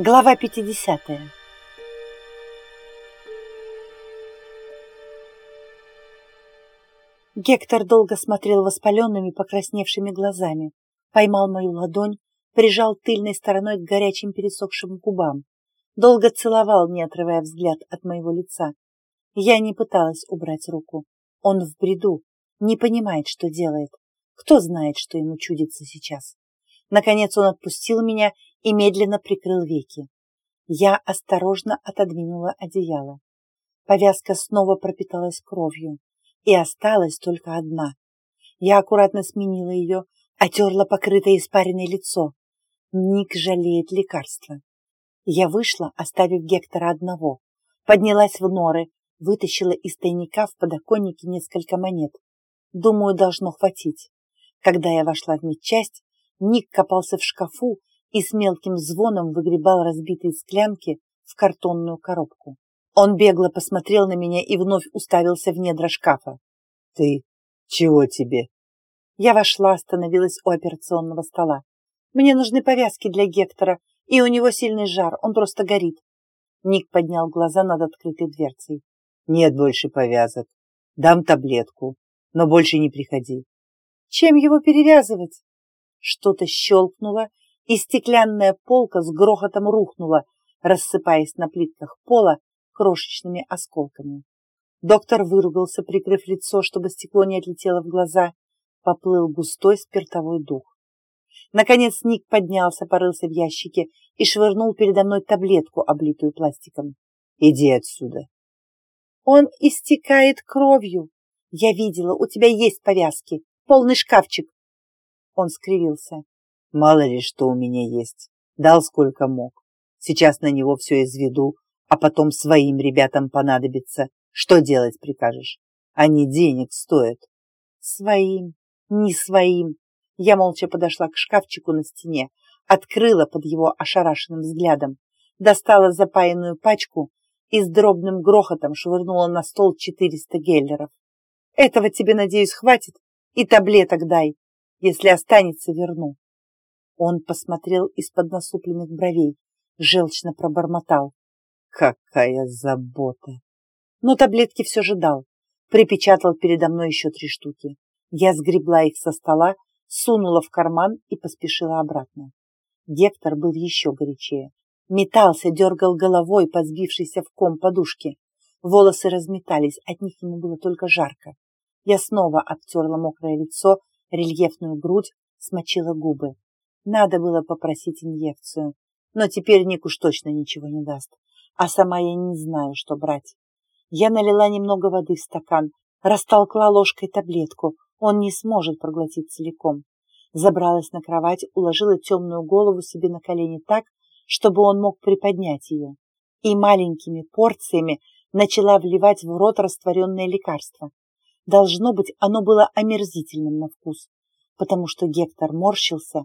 Глава 50. Гектор долго смотрел воспаленными, покрасневшими глазами, поймал мою ладонь, прижал тыльной стороной к горячим пересохшим губам, долго целовал, не отрывая взгляд от моего лица. Я не пыталась убрать руку. Он в бреду, не понимает, что делает. Кто знает, что ему чудится сейчас. Наконец он отпустил меня и медленно прикрыл веки. Я осторожно отодвинула одеяло. Повязка снова пропиталась кровью, и осталась только одна. Я аккуратно сменила ее, отерла покрытое испаренное лицо. Ник жалеет лекарства. Я вышла, оставив Гектора одного, поднялась в норы, вытащила из тайника в подоконнике несколько монет. Думаю, должно хватить. Когда я вошла в медчасть, Ник копался в шкафу и с мелким звоном выгребал разбитые склянки в картонную коробку. Он бегло посмотрел на меня и вновь уставился в недра шкафа. «Ты? Чего тебе?» Я вошла, остановилась у операционного стола. «Мне нужны повязки для Гектора, и у него сильный жар, он просто горит». Ник поднял глаза над открытой дверцей. «Нет больше повязок. Дам таблетку, но больше не приходи». «Чем его перевязывать?» Что-то щелкнуло, и стеклянная полка с грохотом рухнула, рассыпаясь на плитках пола крошечными осколками. Доктор выругался, прикрыв лицо, чтобы стекло не отлетело в глаза. Поплыл густой спиртовой дух. Наконец Ник поднялся, порылся в ящике и швырнул передо мной таблетку, облитую пластиком. «Иди отсюда!» «Он истекает кровью! Я видела, у тебя есть повязки, полный шкафчик!» Он скривился. Мало ли, что у меня есть. Дал сколько мог. Сейчас на него все изведу, а потом своим ребятам понадобится. Что делать прикажешь? Они денег стоят. Своим, не своим. Я молча подошла к шкафчику на стене, открыла под его ошарашенным взглядом, достала запаянную пачку и с дробным грохотом швырнула на стол 400 геллеров. Этого тебе, надеюсь, хватит? И таблеток дай. Если останется, верну. Он посмотрел из-под насупленных бровей, желчно пробормотал. Какая забота! Но таблетки все же дал. Припечатал передо мной еще три штуки. Я сгребла их со стола, сунула в карман и поспешила обратно. Гектор был еще горячее. Метался, дергал головой, подсбившийся в ком подушки. Волосы разметались, от них ему было только жарко. Я снова обтерла мокрое лицо, рельефную грудь, смочила губы. Надо было попросить инъекцию, но теперь Ник уж точно ничего не даст. А сама я не знаю, что брать. Я налила немного воды в стакан, растолкла ложкой таблетку. Он не сможет проглотить целиком. Забралась на кровать, уложила темную голову себе на колени так, чтобы он мог приподнять ее. И маленькими порциями начала вливать в рот растворенное лекарство. Должно быть, оно было омерзительным на вкус, потому что Гектор морщился,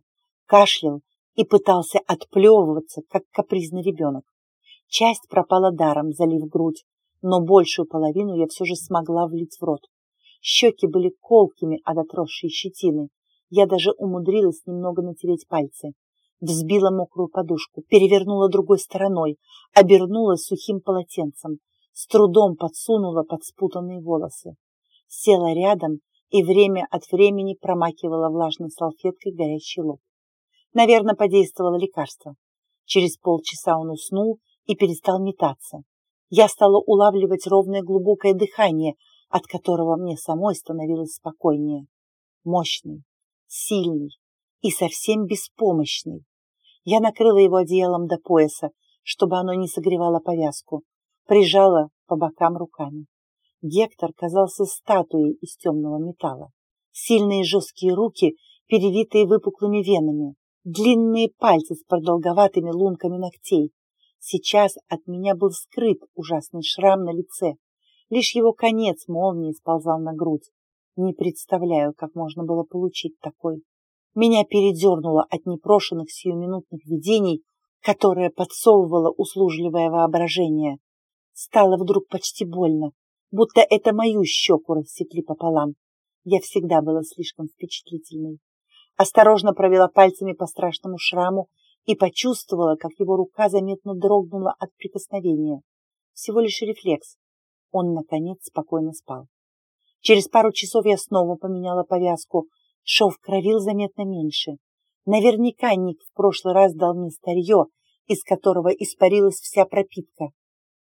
кашлял и пытался отплевываться, как капризный ребенок. Часть пропала даром, залив грудь, но большую половину я все же смогла влить в рот. Щеки были колкими от отросшей щетины. Я даже умудрилась немного натереть пальцы. Взбила мокрую подушку, перевернула другой стороной, обернула сухим полотенцем, с трудом подсунула под спутанные волосы. Села рядом и время от времени промакивала влажной салфеткой горящий лоб. Наверное, подействовало лекарство. Через полчаса он уснул и перестал метаться. Я стала улавливать ровное глубокое дыхание, от которого мне самой становилось спокойнее. Мощный, сильный и совсем беспомощный. Я накрыла его одеялом до пояса, чтобы оно не согревало повязку, прижала по бокам руками. Гектор казался статуей из темного металла. Сильные жесткие руки, перевитые выпуклыми венами, длинные пальцы с продолговатыми лунками ногтей. Сейчас от меня был скрыт ужасный шрам на лице. Лишь его конец молнии сползал на грудь. Не представляю, как можно было получить такой. Меня передернуло от непрошенных сиюминутных видений, которые подсовывало услужливое воображение. Стало вдруг почти больно, будто это мою щеку рассекли пополам. Я всегда была слишком впечатлительной осторожно провела пальцами по страшному шраму и почувствовала, как его рука заметно дрогнула от прикосновения. Всего лишь рефлекс. Он, наконец, спокойно спал. Через пару часов я снова поменяла повязку. Шов кровил заметно меньше. Наверняка Ник в прошлый раз дал мне старье, из которого испарилась вся пропитка.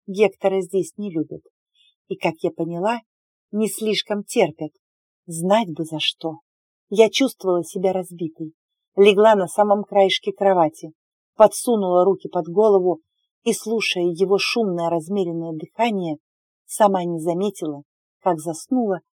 Гектора здесь не любят. И, как я поняла, не слишком терпят. Знать бы за что. Я чувствовала себя разбитой. Легла на самом краешке кровати, подсунула руки под голову и, слушая его шумное размеренное дыхание, сама не заметила, как заснула